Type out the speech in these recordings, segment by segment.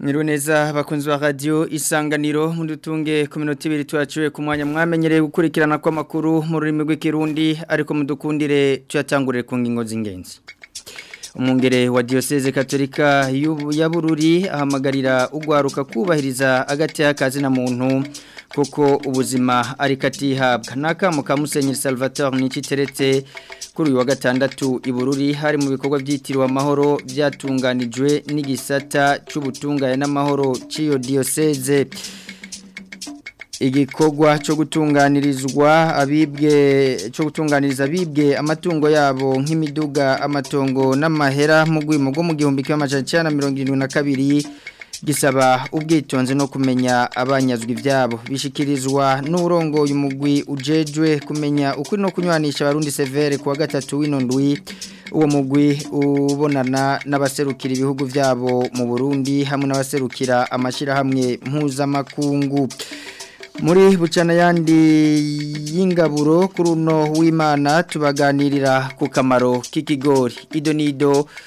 Niruneza bakunzi wa radio isanganiro mundutunge kuminota ibiri twaciwe ku mwanya mwamenyereye gukurikirana kw'amakuru mu rurimi rw'ikirundi ariko mudukundire tuyatangurire ku ngingo z'ingenzi umwungere wa diyoseze katolika ya bururi ahamagarira ugwaruka kubahiriza agati y'akazi na muntu kuko ubuzima ariko atihabwa ni akamu ka musenyeri salvatore nicyo iteretse kuri uyu wa gatandatu ibururi hari mu bikorwa byitiriwe amahoro byatunganijwe n'igisata cy'ubutungane n'amahoro cy'iyo diyoseze igikogwa cyo gutunganirizwa abibwe cyo gutunganiriza abibwe amatungo yabo nk'imiduga amatongo n'amahera mu rwego rwo mu gihumbi cy'amajana cyenda mirongo irindwi na kabiri gisaba ubwitonzi no kumenya abanyazwi ibyabo bishikirizwa n'urongo uyu mugwi ujejwe kumenya uko no kunywanisha abarundi severe kuwa gatatu w'ino uwo mugwi ubonana n'abaserukira ibihugu byabo mu Burundi hamwe n'abaserukira amashyirahamwe mpuzamakungu muri bucana yandi y'ingaburo kuri uno w'imana tubaganirira ku kamaro k'ikigori idonido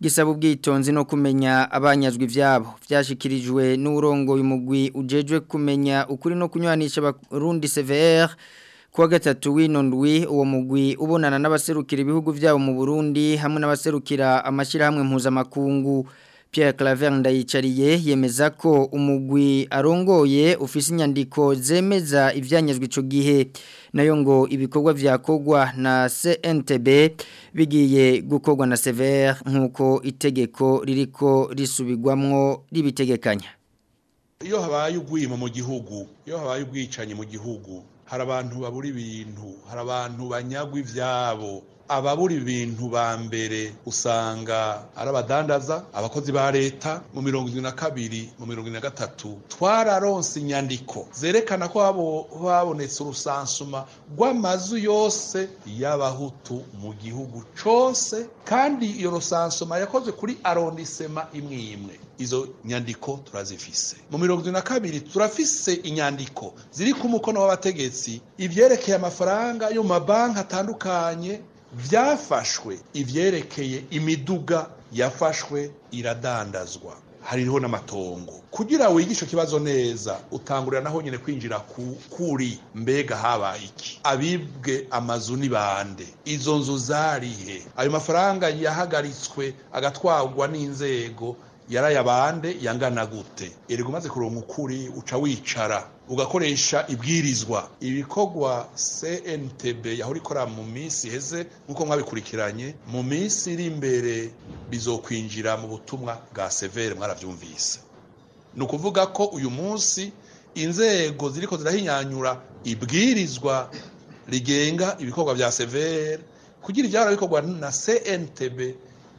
gisaba ubwitonzi no kumenya abanyazwe ibyabo byashyikirijwe n'urongo y'umugwi ujejwe kumenya ukuri no kunyuranisha abarundi severe kuwa gatatu w'ino uwo mugwi ubonana n'abaserukira ibihugu byabo mu burundi hamwe n'abaserukira amashyirahamwe mpuzamakungu Pierre Claver Ndayicariye yemeza ko umugwi arongoye ufise inyandiko zemeza ivyanyezwe ico gihe nayo ngo ibikorwa vyakogwa na CNTB bigiye gukogwa na Sever nkuko itegeko ririko risubigwamwo ribitegekanya iyo habaye ugwima mu gihugu iyo habaye ubwicanye mu gihugu hari abantu babura ibintu hari abantu banyagwa ivyabo ababura ibintu ba mbere usanga ari abadandaza abakozi ba leta mu mirongo irindwi na kabiri mu mirongo irindwi na gatatu twararonse inyandiko zerekana ko habonetse urusansuma rw'amazu yose y'abahutu mu gihugu cyose kandi iyo rusansuma yakoze kuri arondisema imwe imwe izo nyandiko turazifise mu mirongo irindwi na kabiri turafise inyandiko ziri ku mukono w'abategetsi ibyerekeye amafaranga yo mu mabanki atandukanye byafashwe ibyerekeye imiduga yafashwe iradandazwa hariho n'amatongo kugira wigishe ikibazo neza utangurira naho nyine kwinjira kuri mbega habaye iki abibwe amazu ni bande izo nzu zarihe ayo mafaranga yahagaritswe agatwarwa n'inzego yarayabande yangana gute erega umaze kuronka ukuri uca wicara ugakoresha ibwirizwa ibikorwa CNTB yahora ikora mu minsi iheze nk'uko mwabikurikiranye mu minsi iri imbere bizokwinjira mu butumwa bwa severe mwarabyumvise ni ukuvuga ko uyu munsi inzego ziriko zirahinyanyura ibwirizwa rigenga ibikorwa bya severe kugira ibyara bikorwa na CNTB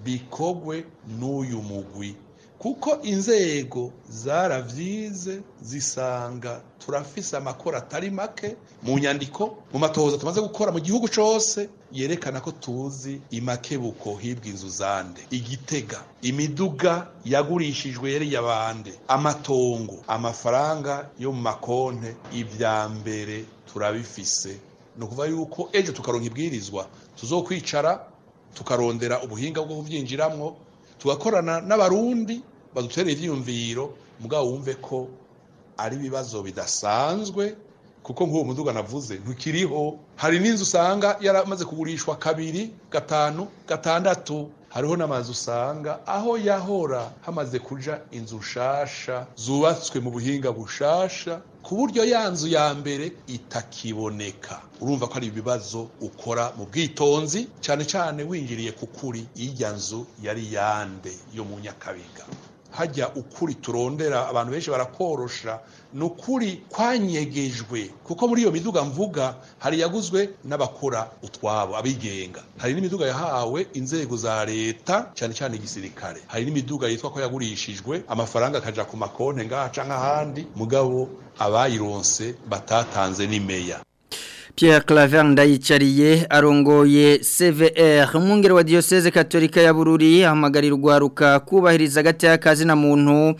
bikogwe n'uyu mugwi kuko inzego zarabyize zisanga turafise amakora atari make mu nyandiko mu matohoza tumaze gukora mu gihugu cyose yerekana ko tuzi imakebuko hibwa inzu zande igitega imiduga yagurishijwe yari yabande amatongo amafaranga yo mu makonte ibya mbere turabifise ni ukuvuga yuko ejo tukaronka ibwirizwa tuzokwicara tukarondera ubuhinga bwo kubyinjiramo tugakorana n'abarundi baduterera ibyiyumviro mugabo wumve ko ari ibibazo bidasanzwe kuko nk'uwo muduga navuze ntukiriho hari n'inzu usanga yaramaze kugurishwa kabiri gatanu gatandatu hariho n'amazu usanga aho yahora hamaze kuja inzu nshasha zubatswe mu buhinga bushasha ku buryo ya nzu ya mbere itakiboneka urumva ko ari ibibazo ukora mu bwitonzi cyane cyane winjiriye ku kuri ijya nzu yari yande yo mu nyakabiga hajya ukuri turondera abantu benshi barakorosha ni ukuri kwanyegejwe kuko muri iyo miduga mvuga hari yaguzwe n'abakora utwabo abigenga hari n'imiduga yahawe inzego za leta cyane cyane igisirikare hari n'imiduga yitwa ko yagurishijwe amafaranga akajya ku makonti ngaca nk’ahandi mugabo abayironse batatanze n’imeya. Pierre Claver ndayicariye arongoye CVR umwungere wa Diocese Katolika ya Bururi ahamagarira urwaruka kubahiriza gata kazi na muntu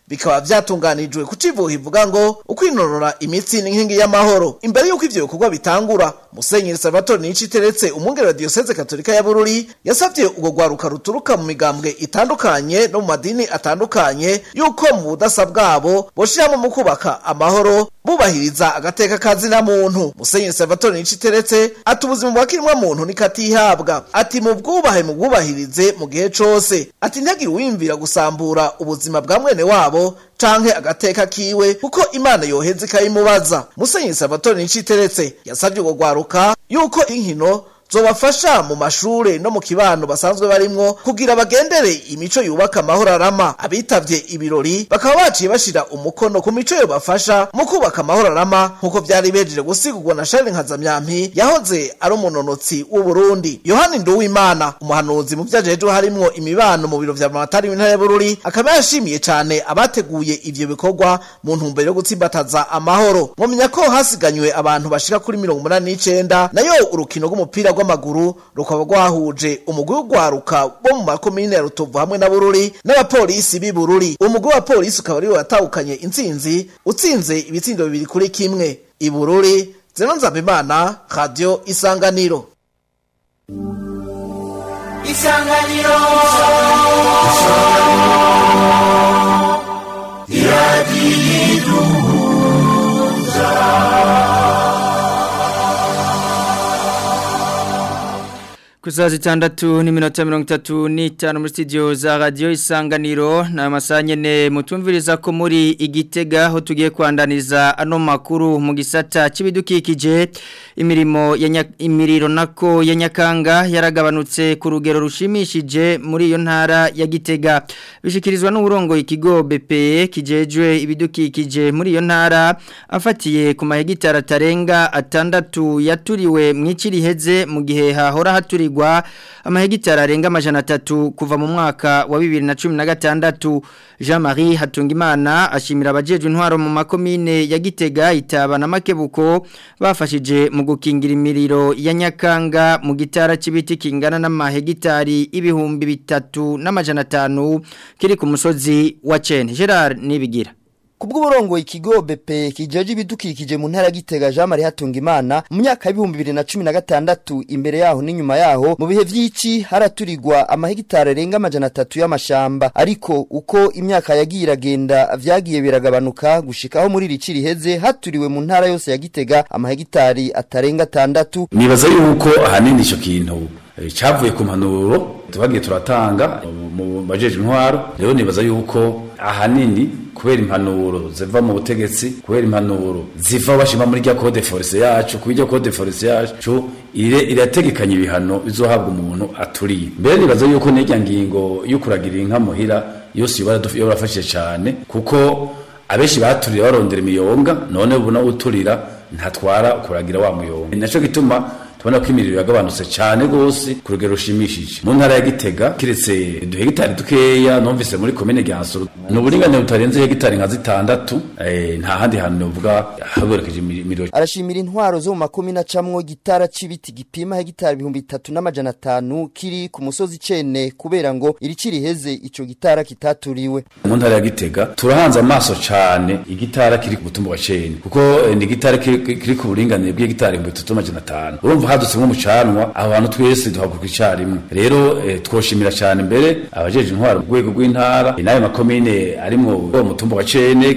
bikaba byatunganijwe ku civuho ivuga ngo ukwinorora imitsi imitsi n'inkingi y'amahoro imbere y'uko ivyo bikorwa bitangura musenyeri salvatore nici teretse umwungere wa diyoseze katolika ya bururi yasavye urwo rwaruka ruturuka mu migambwe itandukanye no mu madini atandukanye yuko mu budasa bwabo boshiramo mu kubaka amahoro bubahiriza agateka kazina muntu musenyeri salvatore nici teretse ati ubuzima bwakiremwa muntu nikatihabwa ati mu bwubahe mu bwubahirize mu gihe cose ati ntihagire uwiyumvira gusambura ubuzima bwa mwene wabo canke agateka kiwe kuko imana yoheza ikayimubaza musenyeri sabatoni niciteretse yasabye ubwo gwaruka yuko inkino zobafasha mu mashuri no mu kibano basanzwe barimwo kugira bagendere imico yubaka amahoro arama abitavye ibirori bakaba baciye bashira umukono ku mico yobafasha mu kubaka amahoro arama nk'uko byari bejeje gusigurwa na Charles Nkazamyampi yahoze ari umunonotsi Burundi Yohani Nduwimana umuhanuzi mu byajeje harimwo imibano mu biro vya Matari w'intara ya Bururi akaba yashimiye cyane abateguye ibyo bikorwa mu ntumbero yo gutsimbataza amahoro mwomenya ko hasiganywe abantu bashika kuri 189 nayo urukino rw'umupira rw'amaguru rukaba rwahuje umugwi w'urwaruka bo mu makomine ya rutovu hamwe na bururi n'abapolisi b'i bururi umugwi wa polisi ukaba ariwo watahukanye intsinzi utsinze ibitsindo bibiri kuri kimwe i bururi zeno nzabimana radiyo isanganiro isanganiro saa zitandatu n'iminota mirongo itatu n'itanu muri sitidiyo za radio isanganiro ni amasaha ne mutumviriza ko muri igitega aho tugiye kwandaniza ano makuru mu gisata cy'ibidukikije imirimo imiriro nako ya nyakanga yaragabanutse ku rugero rushimishije muri iyo ntara ya gitega bishyikirizwa n'uburongo ikigo bepe kijejwe ibidukikije muri iyo ntara afatiye ku mahegitari atarenga atandatu yaturiwe mu heze mu gihe hahora kwishyurwa amahegitari arenga amajana atatu kuva mu mwaka wa bibiri na cumi na gatandatu jean marie hatungimana ashimira abajejwe intwaro mu ya gitega itaba na makebuko bafashije mu gukingira imiriro ya nyakanga mu gitara cy'ibiti kingana n'amahegitari ibihumbi bitatu n'amajana atanu kiri ku musozi wa cene nibigira kubw'uburongo ikigo bepe kijeje ibidukikije mu ntara gitega Jean Marie imana mu myaka y'ibihumbi gatandatu imbere yaho n'inyuma yaho mu bihe by’iki haraturirwa amahegitari arenga amajana atatu y'amashamba ariko uko imyaka yagiye iragenda vyagiye biragabanuka gushikaho muri riciri heze haturiwe mu ntara yose ya gitega amahegitari atarenga atandatu nibaza yuko ahanini ico kintu cyavuye ku mpanuro tubagiye turatanga mu bajejwe intwaro rero nibaza yuko ahanini kubera impanuro ziva mu butegetsi kubera impanuro ziva bashima muri rya code force yacu kubijya code force yacu ire irategekanya ibihano bizohabwa umuntu aturiye mbere nibaza yuko n'irya ngingo yo kuragira inka muhira yose yorafashije cyane kuko abenshi baturiye barondera imiyonga none ubona uturira ntatwara kuragira wa muyonga nacyo gituma tubona ko imiriro yagabanutse cyane rwose ku rugero rushimishije mu ntara ya gitega kiretse uduhegitari dukeya numvise muri komine gyansoro ni uburinganire butarenze hegitari nka zitandatu eh, nta handi hantu novuga haborekeje imiriro arashimira intwaro zo mu makumi na camwo gitara c'ibiti gipima hegitari ibihumbi bitatu n'amajana atanu kiri ku musozi cene kubera ngo iriciri heze icyo gitara kitaturiwe mu ntara ya gitega turahanze amaso cyane igitara kiri ku mutumba wa cene kuko eh, ni igitara kiri ku buringanire bw'igitari ibihumbi bitatu n'amajana atanu urumva hadutse nk'umucanwa aho hantu twese duhaguruka icyarimwe rero eh, twoshimira cyane mbere abajeje intwara urwego rw'intara inayo makomine arimo uwo mutumba wa cene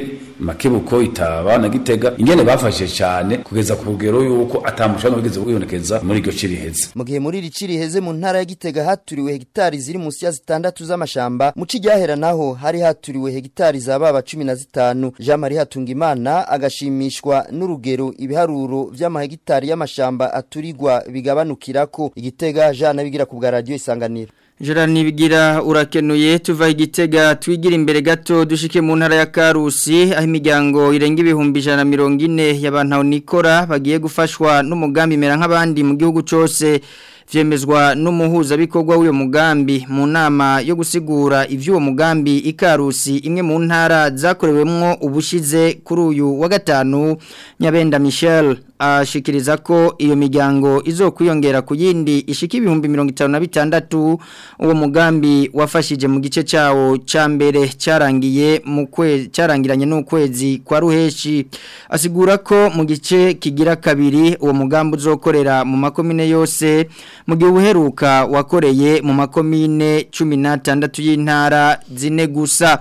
makebuko itaba na gitega ingene bafashe cyane kugeza ku rugero yuko atamushano wigeze kwibonekeza muri iryo ciriheze mu gihe muri iri heze mu ntara ya gitega haturiwe hegitari ziri munsi ya zitandatu z'amashamba mu kijyahera naho hari haturiwe hegitari za baba zitanu Jean Marie Hatungimana agashimishwa n'urugero ibiharuro vy'amahegitari y'amashamba aturigwa bigabanukirako igitega Jean nabigira ku bwa radio isanganiro Jira nibigira urakenuye tuva igitega twigira imbere gato dushike mu ntara ya Karusi aho imiryango irenga ibihumbi 140 y'abantu nikora bagiye gufashwa n'umugambi mera nk'abandi mu gihugu cyose vyemezwa n'umuhuza bikorwa w'uyo mugambi mu nama yo gusigura ivy'uwo mugambi ikarusi imwe mu ntara zakorewemo ubushize kuri uyu wa gatanu Nyabenda Michel ashikiriza ko iyo miryango izo kwiyongera ku yindi ishika ibihumbi mirongo itanu na bitandatu uwo mugambi wafashije mu gice cyawo cya mbere cyarangiye mu kwezi cyarangiranye n'ukwezi kwa ruheshi asigura ko mu gice kigira kabiri uwo mugambi uzokorera mu makomine yose mu gihe uheruka wakoreye mu makomine cumi n'atandatu y'intara zine gusa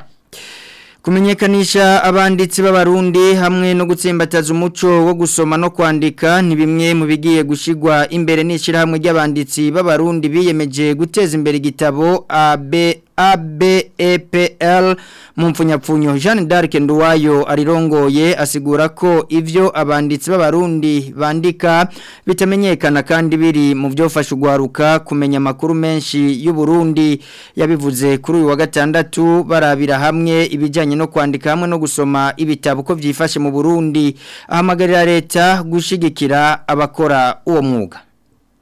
kumenyekanisha abanditsi b'abarundi hamwe no gutsimbataza umuco wo gusoma no kwandika ni bimwe mu bigiye gushigwa imbere n'ishyirahamwe ry'abanditsi b'abarundi biyemeje guteza imbere igitabo abe ABEPL mu mfunyapfunyo Jean Dark Nduwayo arirongoye asigura ko ivyo abanditsi b'abarundi bandika bitamenyekana kandi biri mu byofasha ugwaruka kumenya makuru menshi y'u Burundi yabivuze kuri uyu wa gatandatu barabira hamwe ibijyanye no kwandika hamwe no gusoma ibitabo ko byifashe mu Burundi ahamagarira leta gushigikira abakora uwo mwuga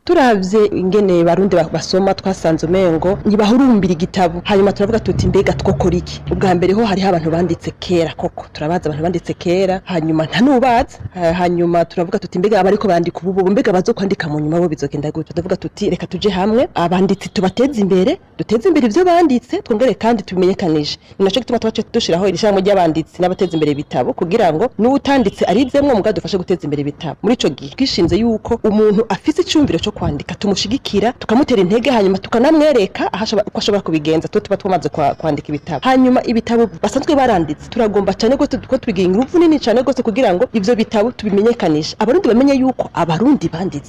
turabye ingene barundi basoma twasanze umengo ntibahurumbira igitabo hanyuma turavuga tuti mbega twokora iki ubwa mbere ho hariho abantu banditse kera koko turabaza abantu banditse kera hanyuma nta nubaza eh, hanyuma turavuga tuti mbega abariko bandika ubu mbega bazo kwandika mu nyuma bo bizogenda gute turavuga tuti reka tuje hamwe abanditsi tubateze imbere duteze imbere ibyo banditse twongere kandi tubimenyekanije ni naco gituma tubace dushiraho iri shamwe ry'abanditsi n'abateze imbere ibitabo kugira ngo n'utanditse arizemwo mugabo dufashe guteza imbere ibitabo muri ico gihe twishinze yuko umuntu afise icumviro cyo kwandika tumushyigikira tukamutera intege hanyuma tukanamwereka aho ashobora kubigenza tuba tuba twamaze kwandika ibitabo hanyuma ibitabo basanzwe baranditse turagomba cyane rwose ko tubigira ingufu nini cyane rwose kugira ngo ibyo bitabo tubimenyekanishe abarundi bamenye yuko abarundi banditse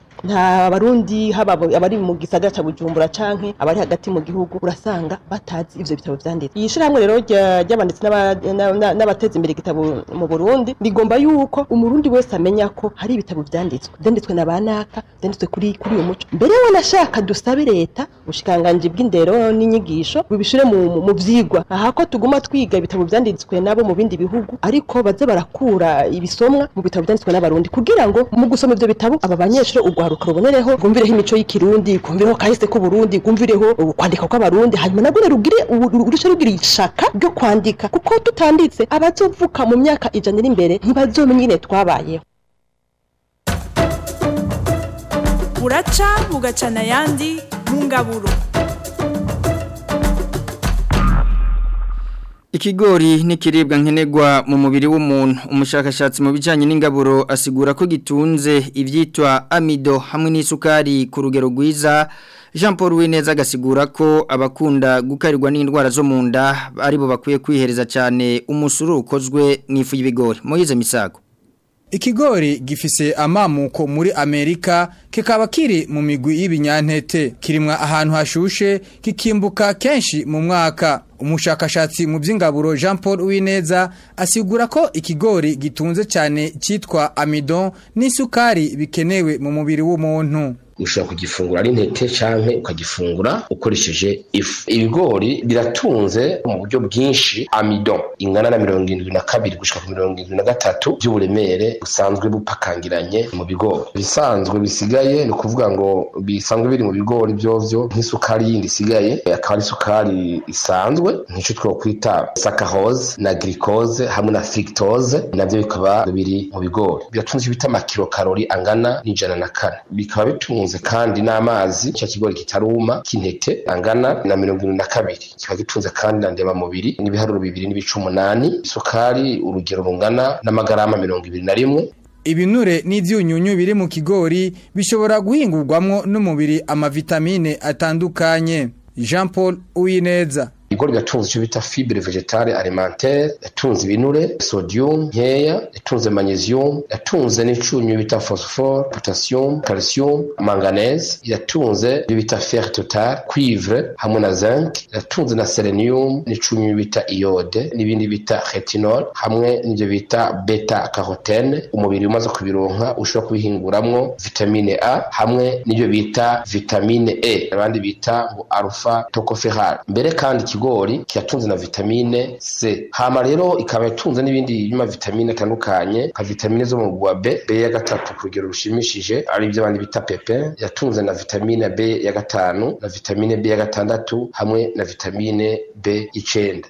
nta barundi haba abari mu gisagara cya bujumbura canke abari hagati mu gihugu urasanga batazi ibyo bitabo vyanditse iyi shirahamwe rero ry'abanditsi n'abateza imbere igitabo mu burundi rigomba yuko umurundi wese amenya ko hari ibitabo byanditswe byanditswe na banaka vyanditswe kuri kuri uyu muco mbere nashaka dusabe leta ubushikanganji bw'indero n'inyigisho bubishire mu, mu vyigwa aha ko tuguma twiga ibitabo byanditswe nabo mu bindi bihugu ariko baze barakura ibisomwa mu bitabo byanditswe n'abarundi kugira ngo mu gusoma ibyo bitabo aba banyeshuri ugwa urwaruka rubonereho rwumvireho imico y'ikirundi rwumvireho kahise k'uburundi rwumvireho kwandika kw'abarundi hanyuma nabwo rugire urusha rugira ishaka ryo kwandika kuko tutanditse abazovuka mu myaka ijana iri imbere ntibazomenya nyine twabayeho buraca bugacana ayandi mu ngaburo Ikigori ni nkenegwa nkenerwa mu mubiri w'umuntu umushakashatsi mu bijyanye n'ingaburo asigura ko gitunze ibyitwa amido hamwe n'isukari ku rugero rwiza Jean Paul Wineza agasigura ko abakunda gukarirwa n'indwara zo munda nda aribo bakwiye kwihereza cyane umusuru ukozwe mu ifu y'ibigori mu misago ikigori gifise amamuko muri Amerika kikaba kiri mu migwi y'ibinyantete kirimwa ahantu hashushe kikimbuka kenshi mu mwaka umushakashatsi mu by'ingaburo Jean Paul Uwineza asigura ko ikigori gitunze cyane cyitwa amidon n'isukari bikenewe mu mubiri w'umuntu ushobora kugifungura ari intete cyangwa ukagifungura ukoresheje ifu ibigori biratunze mu buryo bwinshi amido ingana na mirongo irindwi na kabiri gushyira mirongo irindwi na gatatu by'uburemere busanzwe bupakangiranye mu bigori ibisanzwe bisigaye isigaye ni ukuvuga ngo bisanzwe biri mu bigori byovyo nk'isukari yindi isigaye eh, akaba ari isukari isanzwe nk'ico twokwita sakaroze na glucose hamwe na fructose nabyo bikaba biri mu bigori biratunze bita amakilokarori angana n'ijana na kane bikaba bitunze kandi n'amazi cya kigori kitaruma k'intete angana na mirongo irindwi na kabiri kikaba gitunze kandi na ndemamubiri n'ibiharuro bibiri n'ibice umunani isukari urugero rungana n'amagarama mirongo ibiri na rimwe ibinure n'ibyunyunyu biri mu kigori bishobora guhingurwamo n'umubiri amavitamine atandukanye jean paul uwineza igoryi yatunze icyo bita fibre vegetale alimentaire yatunze ibinure sodium nkeya yatunze magnesium yatunze n'icyunyu bita phosphore potassium calcium manganese yatunze ibyo bita fer total cuivre hamwe na zinc yatunze na selenium n'icyunyu bita iode n'ibindi bita retinol hamwe n'ibyo bita beta carotene umubiri umaze kubironka ushobora kubihinguramwo vitamine a hamwe n'ibyo bita vitamine e abandi bita ngo alpha tocoferal mbere kandi ikigo ibigori kiratunze na vitamine C hama rero ikaba itunze n'ibindi bima vitamine atandukanye nka vitamine zo mu bwa B B ya gatatu ku rugero rushimishije ari ibyo abandi bita pepe yatunze na vitamine B ya gatanu na vitamine B ya gatandatu hamwe na vitamine B icenda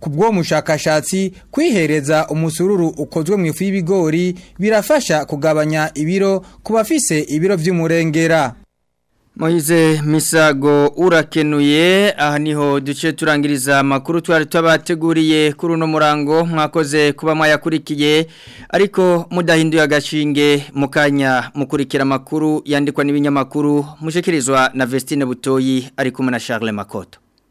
ku bwo mushakashatsi kwihereza umusururu ukozwe mu ifu y'ibigori birafasha kugabanya ibiro ku bafise ibiro by'umurengera Moize Misago urakenuye aha niho duce turangiriza amakuru twari tubateguriye kuri uno murango mwakoze kuba mwayakurikiye ariko mudahinduye agashinge mukanya mukurikira amakuru yandikwa n'ibinyamakuru mushikirizwa na Vestine Butoyi ari kumwe na Charles Makoto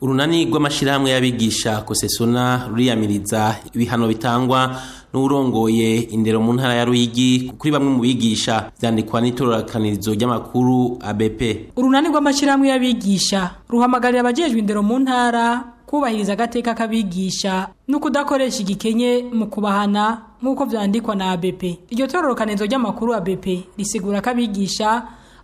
urunani rw'amashyirahamwe y'abigisha kosesona ruriyamiriza ibihano bitangwa n'urongoye indero mu ntara ya Ruyigi kuri bamwe mu bigisha byandikwa n'itorakanirizo ry'amakuru ABP urunani rw'amashyirahamwe y'abigisha ruhamagarira abajejwe indero mu ntara kubahiriza agateka k'abigisha no kudakoresha igikenye mu kubahana nk'uko byandikwa na ABP iryo tororokanizo ry'amakuru ABP risigura ko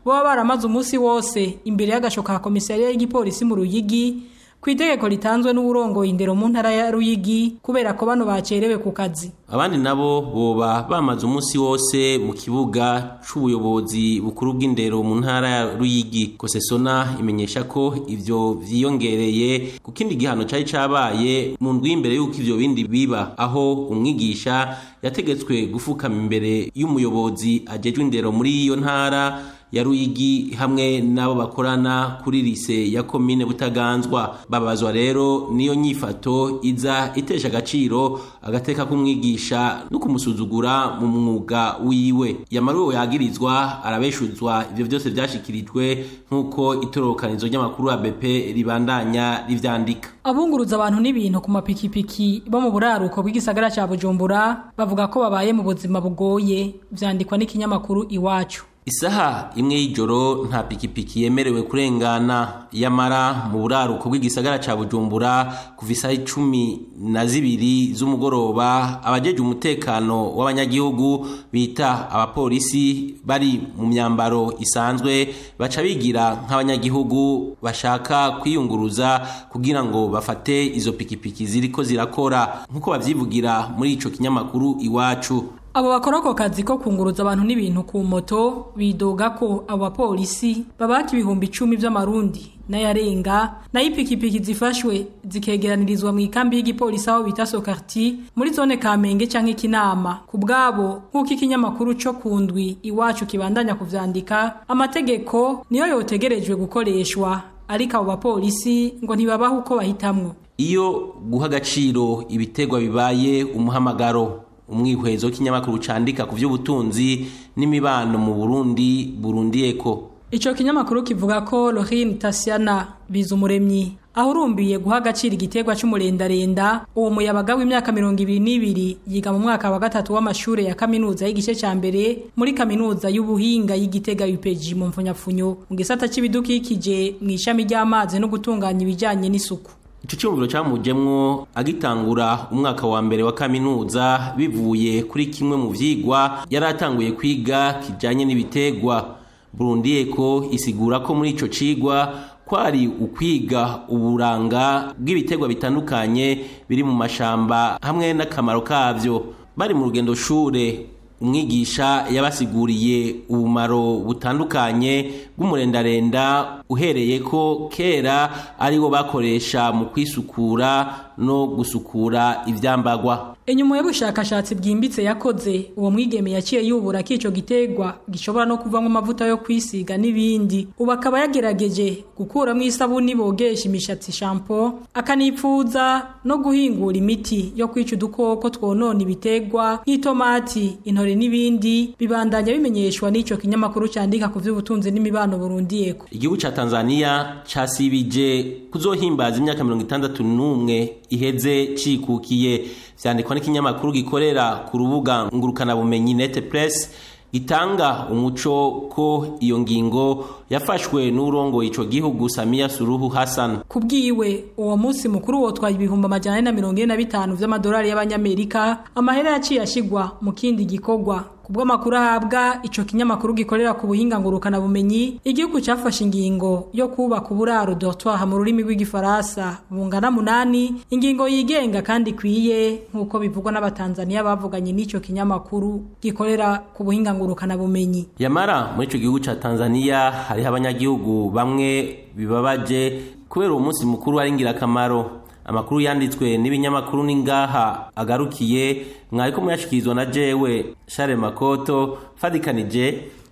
baba baramaze umunsi wose imbere y'agasho ka komisariya y'igipolisi mu ruyigi ku itegeko ritanzwe n'uburongoye indero mu ntara ya ruyigi kubera ko bano bacerewe ku kazi abandi nabo boba bamaze umunsi wose mu kibuga cy’ubuyobozi bukuru bw'indero mu ntara ya ruyigi kosesona imenyesha ko ibyo vyiyongereye ku kindi gihano cari cyabaye mu ndwi imbere y'uko ibyo bindi biba aho umwigisha yategetswe gufukama imbere y'umuyobozi ajejwe indero muri iyo ntara ya Ruyigi hamwe n'abo bakorana kuri lise ya komine Butaganzwa babazwa rero niyo nyifato iza itesha agaciro agateka kumwigisha no kumusuzugura mu mwuga wiwe yamaruwe yagirizwa arabeshuzwa ivyo byose byashikirijwe nkuko itorokanizo ry'amakuru ya BP ribandanya rivyandika abunguruza abantu n'ibintu ku mapikipiki bo mu buraruko bw'igisagara ca Bujumbura bavuga ko babaye mu buzima bugoye vyandikwa n'ikinyamakuru iwacu isaha imwe y'ijoro nta pikipiki yemerewe kurengana yamara mu buraruko bw'igisagara cya bujumbura kuva isaha icumi na zibiri z'umugoroba abajeje umutekano w'abanyagihugu bita abapolisi bari mu myambaro isanzwe baca bigira nk'abanyagihugu bashaka kwiyunguruza kugira ngo bafate izo pikipiki ziriko zirakora nk'uko babyivugira muri icyo kinyamakuru iwacu abo bakora ako kazi ko kunguruza abantu n'ibintu ku moto bidoga ko abo bapolisi babaka ibihumbi icumi by'amarundi n'ayarenga nayo ipikipiki zifashwe zikegeranirizwa mu ikambi y'igipolisi aho bita sokarti muri zone kamenge cyangwa ikinama ku bwabo nk'uko ikinyamakuru cyo ku ndwi iwacu kibandanya kuvyandika amategeko niyo yotegerejwe gukoreshwa ariko abo bapolisi ngo ntibabaho uko bahitamwo iyo guha agaciro ibitegwa bibaye umuhamagaro umwihwezo kinyamakuru candika ku by'ubutunzi n'imibano mu burundi burundi eko icyo kinyamakuru kivuga ko lorin tasiana bizumuremyi aho urumbiye guha agaciro igiterwa cy'umurendarenda uwo muyabaga w'imyaka mirongo ibiri n'ibiri yiga mu mwaka wa gatatu w'amashuri ya kaminuza y'igice cya mbere muri kaminuza y'ubuhinga y'igitega yupeji mu mfunyapfunyo mu gisata cy'ibidukikije mu ishami ry'amazi no gutunganya ibijyanye n'isuku icyo cyumviro cyamujyemo agitangura umwaka wa mbere wa kaminuza bivuye kuri kimwe mu vyigwa yaratanguye kwiga kijyanye n'ibitegwa Burundi eko isigura ko muri icyo cigwa kwari ukwiga uburanga bw'ibitegwa bitandukanye biri mu mashamba hamwe n'akamaro kabyo bari mu rugendo shuri umwigisha yabasiguriye ubumaro butandukanye bw'umurendarenda uhereye ko kera ari wo bakoresha mu kwisukura no gusukura ibyambagwa inyuma y'ubushakashatsi bwimbitse yakoze uwo mwigeme yaciye yubura ko gitegwa gishobora no kuvamo amavuta yo kwisiga n'ibindi ubakaba yagerageje gukura mu isabuni bogesha imishatsi shampoo akanipfuza no guhingura imiti yo kwica udukoko twonona ibitegwa nk'itomati intore n'ibindi bibandanya bimenyeshwa n'icyo kinyamakuru cyandika ku by'ubutunzi n'imibano burundiyeko igihugu cya tanzania cyasibije kuzohimbaza imyaka mirongo itandatu n'umwe iheze cikukiye vyandikwa n'ikinyamakuru gikorera ku rubuga ngurukana bumenyi nete press gitanga umuco ko iyo ngingo yafashwe n'urongo ico gihugu Samia Suruhu Hassan kubwiwe uwo munsi mukuru wotwaye ibihumbi amajana na mirongo ine na bitanu vy'amadolari y'abanyamerika amahera yaciye ashigwa mu kindi gikorwa kubw'amakuru ahabwa icyo kinyamakuru gikorera ku buhinga bumenyi. igihugu cyafashe ingingo yo kubaka uburaro dortoir mu rurimi rw'igifaransa bungana munani ingingo yigenga kandi ikwiye nk'uko bivugwa n'abatanzaniya bavuganye n'icyo kinyamakuru gikorera ku buhinga bumenyi. yamara muri icyo gihugu cya Tanzania hariho abanyagihugu bamwe bibabaje kubera uwo munsi mukuru ari ingirakamaro amakuru yanditswe n'ibinyamakuru n’ingaha ngaha agarukiye mwariko muyashikirizwa na jewe share makoto fadikanije